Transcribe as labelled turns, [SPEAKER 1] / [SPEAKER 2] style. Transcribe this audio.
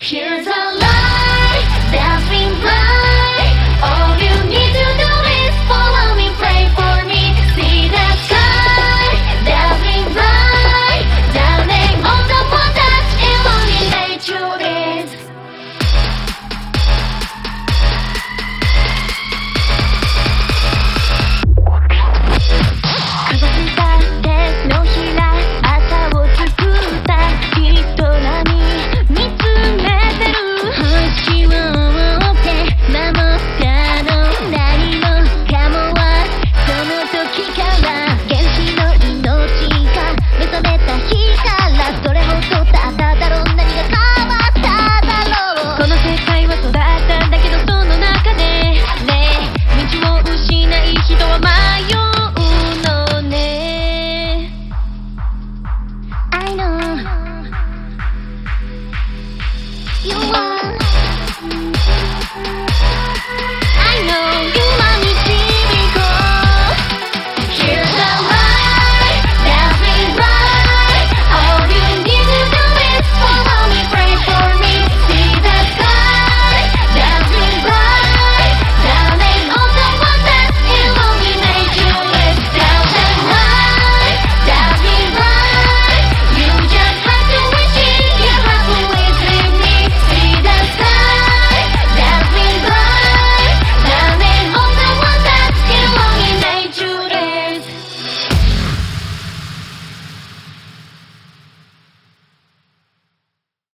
[SPEAKER 1] Here's a love.